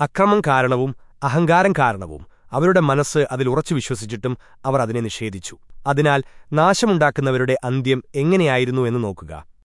അക്രമം കാരണവും അഹങ്കാരം കാരണവും അവരുടെ മനസ്സ് അതിൽ ഉറച്ചു വിശ്വസിച്ചിട്ടും അവർ അതിനെ നിഷേധിച്ചു. അതിനാൽ നാശമുണ്ടാക്കുന്നവരുടെ അന്ത്യം എങ്ങനെയായിരുന്നു എന്ന് നോക്കുക.